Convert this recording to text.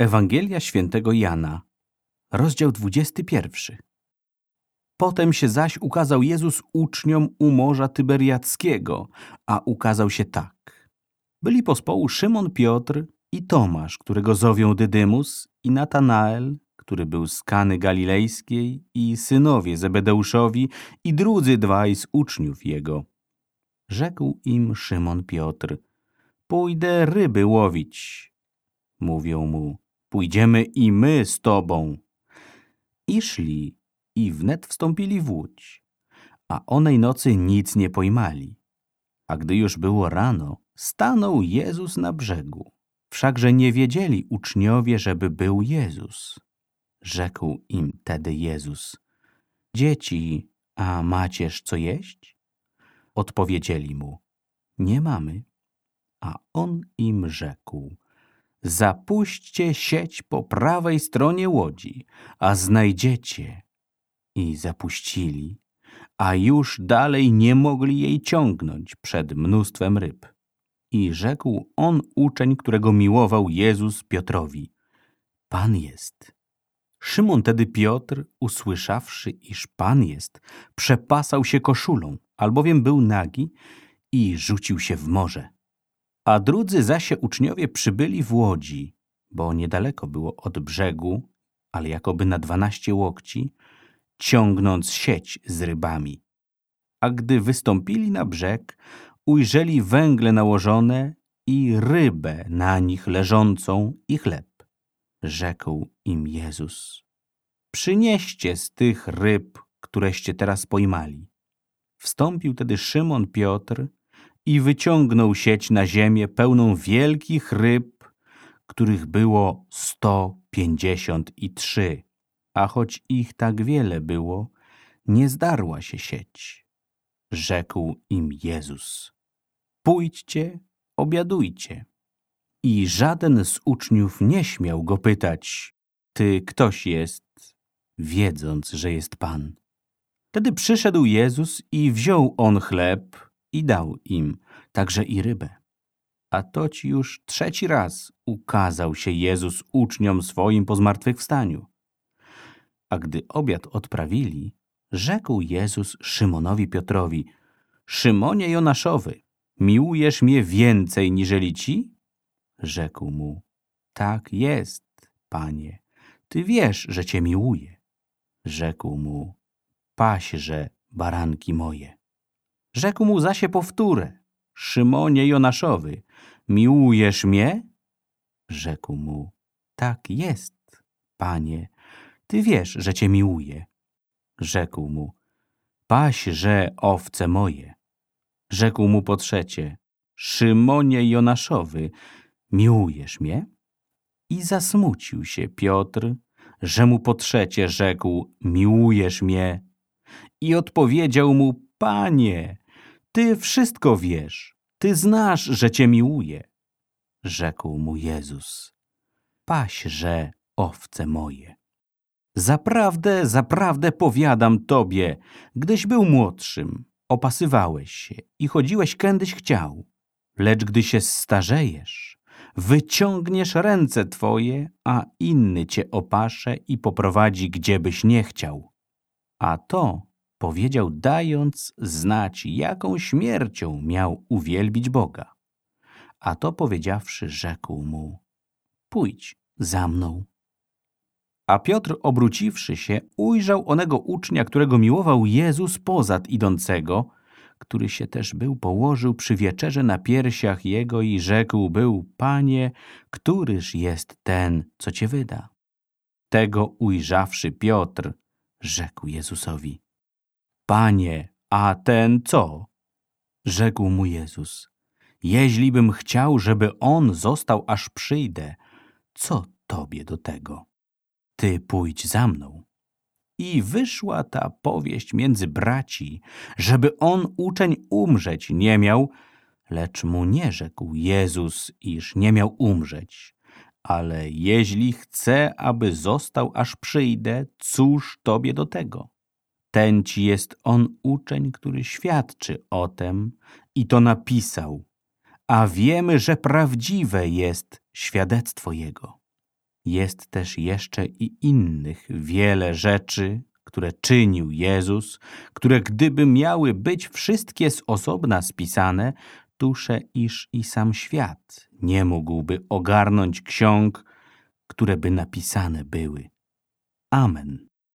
Ewangelia świętego Jana, rozdział 21. Potem się zaś ukazał Jezus uczniom u Morza Tyberiackiego, a ukazał się tak. Byli pospołu Szymon Piotr i Tomasz, którego zowią Dydymus, i Natanael, który był z Kany Galilejskiej, i synowie Zebedeuszowi, i drudzy dwaj z uczniów jego. Rzekł im Szymon Piotr, pójdę ryby łowić. Mówią mu, pójdziemy i my z tobą. I szli i wnet wstąpili w łódź, a onej nocy nic nie pojmali. A gdy już było rano, stanął Jezus na brzegu. Wszakże nie wiedzieli uczniowie, żeby był Jezus. Rzekł im tedy Jezus, dzieci, a macież co jeść? Odpowiedzieli mu, nie mamy. A on im rzekł, zapuśćcie sieć po prawej stronie łodzi, a znajdziecie. I zapuścili, a już dalej nie mogli jej ciągnąć przed mnóstwem ryb. I rzekł on uczeń, którego miłował Jezus Piotrowi, Pan jest. Szymon tedy Piotr, usłyszawszy, iż Pan jest, przepasał się koszulą, albowiem był nagi i rzucił się w morze. A drudzy zasie uczniowie przybyli w łodzi, bo niedaleko było od brzegu, ale jakoby na dwanaście łokci, ciągnąc sieć z rybami. A gdy wystąpili na brzeg, ujrzeli węgle nałożone i rybę na nich leżącą i chleb. Rzekł im Jezus, przynieście z tych ryb, któreście teraz pojmali. Wstąpił tedy Szymon Piotr i wyciągnął sieć na ziemię pełną wielkich ryb, których było sto pięćdziesiąt i trzy, a choć ich tak wiele było, nie zdarła się sieć. Rzekł im Jezus, pójdźcie, obiadujcie. I żaden z uczniów nie śmiał go pytać, ty ktoś jest, wiedząc, że jest Pan. Wtedy przyszedł Jezus i wziął on chleb i dał im także i rybę. A to ci już trzeci raz ukazał się Jezus uczniom swoim po zmartwychwstaniu. A gdy obiad odprawili, rzekł Jezus Szymonowi Piotrowi, Szymonie Jonaszowy, miłujesz mnie więcej niżeli ci? Rzekł mu, tak jest, panie, ty wiesz, że cię miłuję. Rzekł mu, paśże baranki moje. Rzekł mu zasie powtórę, Szymonie Jonaszowy, miłujesz mnie? Rzekł mu, tak jest, panie, ty wiesz, że cię miłuję. Rzekł mu, paśże owce moje. Rzekł mu po trzecie, Szymonie Jonaszowy, miłujesz mnie? I zasmucił się Piotr, że mu po trzecie rzekł, miłujesz mnie? I odpowiedział mu, panie, ty wszystko wiesz, ty znasz, że cię miłuję. Rzekł mu Jezus, paśże owce moje. Zaprawdę, zaprawdę powiadam tobie, gdyś był młodszym, opasywałeś się i chodziłeś kędyś chciał, lecz gdy się starzejesz, wyciągniesz ręce twoje, a inny cię opasze i poprowadzi, gdziebyś nie chciał. A to powiedział, dając znać, jaką śmiercią miał uwielbić Boga. A to powiedziawszy, rzekł mu, pójdź za mną. A Piotr, obróciwszy się, ujrzał onego ucznia, którego miłował Jezus pozad idącego, który się też był położył przy wieczerze na piersiach jego i rzekł był, Panie, któryż jest ten, co cię wyda? Tego ujrzawszy Piotr, rzekł Jezusowi, Panie, a ten co? Rzekł mu Jezus, jeźlibym chciał, żeby on został aż przyjdę, co tobie do tego? Ty pójdź za mną. I wyszła ta powieść między braci, żeby on uczeń umrzeć nie miał, lecz mu nie rzekł Jezus, iż nie miał umrzeć. Ale jeśli chce, aby został aż przyjdę, cóż tobie do tego? Ci jest on uczeń, który świadczy o tem i to napisał, a wiemy, że prawdziwe jest świadectwo jego. Jest też jeszcze i innych wiele rzeczy, które czynił Jezus, które gdyby miały być wszystkie z osobna spisane, tuszę, iż i sam świat nie mógłby ogarnąć ksiąg, które by napisane były. Amen.